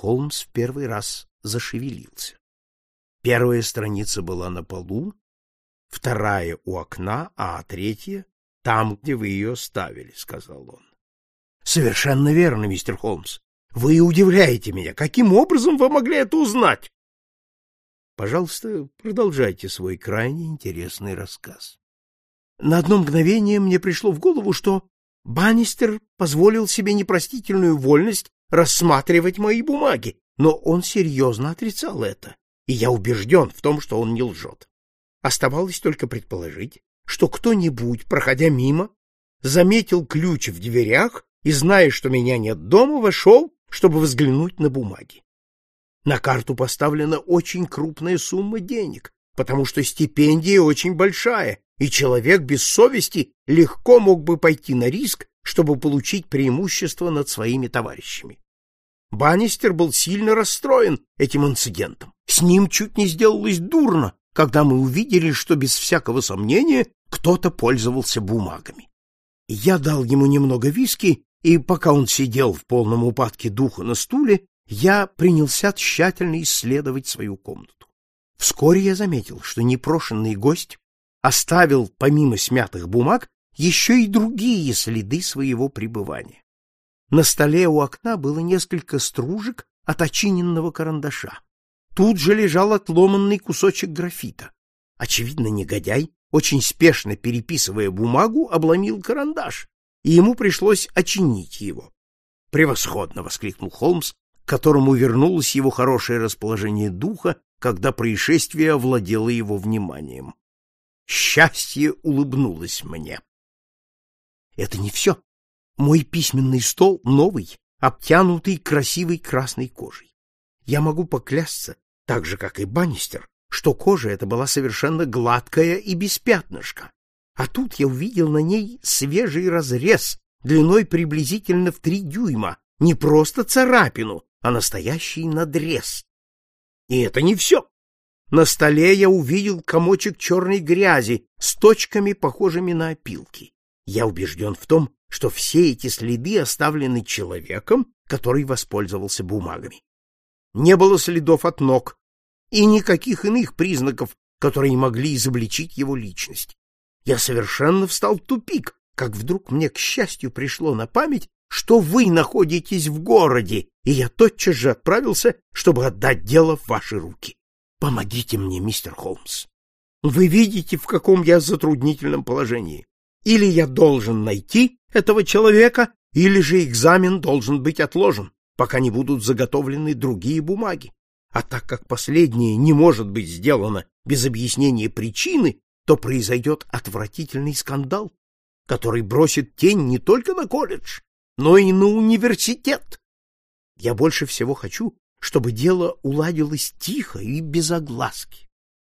Холмс в первый раз зашевелился. Первая страница была на полу, вторая у окна, а третья — там, где вы ее ставили, — сказал он. — Совершенно верно, мистер Холмс. Вы удивляете меня. Каким образом вы могли это узнать? Пожалуйста, продолжайте свой крайне интересный рассказ. На одно мгновение мне пришло в голову, что Баннистер позволил себе непростительную вольность рассматривать мои бумаги, но он серьезно отрицал это, и я убежден в том, что он не лжет. Оставалось только предположить, что кто-нибудь, проходя мимо, заметил ключ в дверях и, зная, что меня нет дома, вошел, чтобы взглянуть на бумаги. На карту поставлена очень крупная сумма денег, потому что стипендия очень большая, и человек без совести легко мог бы пойти на риск, чтобы получить преимущество над своими товарищами. Баннистер был сильно расстроен этим инцидентом. С ним чуть не сделалось дурно, когда мы увидели, что без всякого сомнения кто-то пользовался бумагами. Я дал ему немного виски, и пока он сидел в полном упадке духа на стуле, я принялся тщательно исследовать свою комнату. Вскоре я заметил, что непрошенный гость оставил, помимо смятых бумаг, еще и другие следы своего пребывания. На столе у окна было несколько стружек от очиненного карандаша. Тут же лежал отломанный кусочек графита. Очевидно, негодяй, очень спешно переписывая бумагу, обломил карандаш, и ему пришлось очинить его. «Превосходно!» — воскликнул Холмс, которому вернулось его хорошее расположение духа, когда происшествие овладело его вниманием. Счастье улыбнулось мне. Это не все. Мой письменный стол новый, обтянутый красивой красной кожей. Я могу поклясться, так же, как и Баннистер, что кожа эта была совершенно гладкая и без пятнышка. А тут я увидел на ней свежий разрез длиной приблизительно в три дюйма, не просто царапину, а настоящий надрез. И это не все. На столе я увидел комочек черной грязи с точками, похожими на опилки. Я убежден в том, что все эти следы оставлены человеком, который воспользовался бумагами. Не было следов от ног и никаких иных признаков, которые могли изобличить его личность. Я совершенно встал в тупик, как вдруг мне, к счастью, пришло на память, что вы находитесь в городе, и я тотчас же отправился, чтобы отдать дело в ваши руки. Помогите мне, мистер Холмс. Вы видите, в каком я затруднительном положении. Или я должен найти этого человека, или же экзамен должен быть отложен, пока не будут заготовлены другие бумаги. А так как последнее не может быть сделано без объяснения причины, то произойдет отвратительный скандал, который бросит тень не только на колледж, но и на университет. Я больше всего хочу, чтобы дело уладилось тихо и без огласки.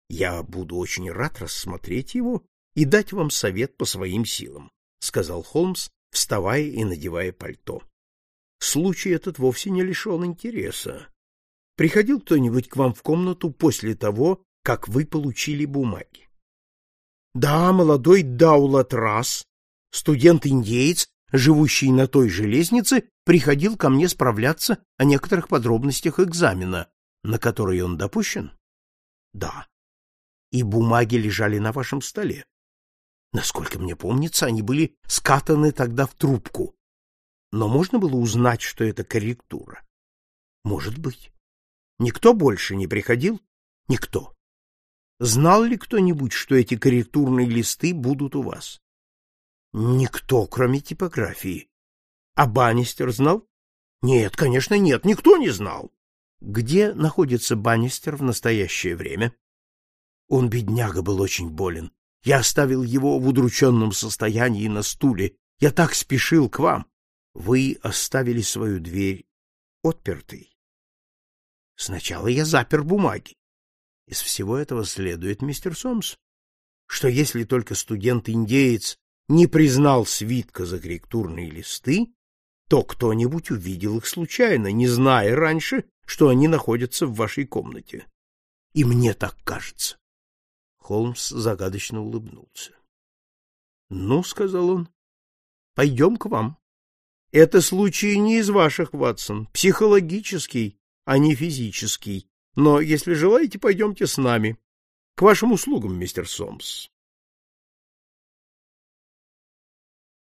Я буду очень рад рассмотреть его и дать вам совет по своим силам, сказал Холмс, вставая и надевая пальто. Случай этот вовсе не лишен интереса. Приходил кто-нибудь к вам в комнату после того, как вы получили бумаги? Да, молодой Даулат Расс, студент-индеец, живущий на той же лестнице, приходил ко мне справляться о некоторых подробностях экзамена, на который он допущен? Да. И бумаги лежали на вашем столе. Насколько мне помнится, они были скатаны тогда в трубку. Но можно было узнать, что это корректура? Может быть. Никто больше не приходил? Никто. Знал ли кто-нибудь, что эти корректурные листы будут у вас? Никто, кроме типографии. А Баннистер знал? Нет, конечно, нет, никто не знал. Где находится Баннистер в настоящее время? Он, бедняга, был очень болен. Я оставил его в удрученном состоянии на стуле. Я так спешил к вам. Вы оставили свою дверь отпертой. Сначала я запер бумаги. Из всего этого следует, мистер Сомс, что если только студент-индеец не признал свитка за корректурные листы, то кто-нибудь увидел их случайно, не зная раньше, что они находятся в вашей комнате. И мне так кажется. Холмс загадочно улыбнулся. — Ну, — сказал он, — пойдем к вам. Это случай не из ваших, Ватсон, психологический, а не физический. Но, если желаете, пойдемте с нами. К вашим услугам, мистер Сомс.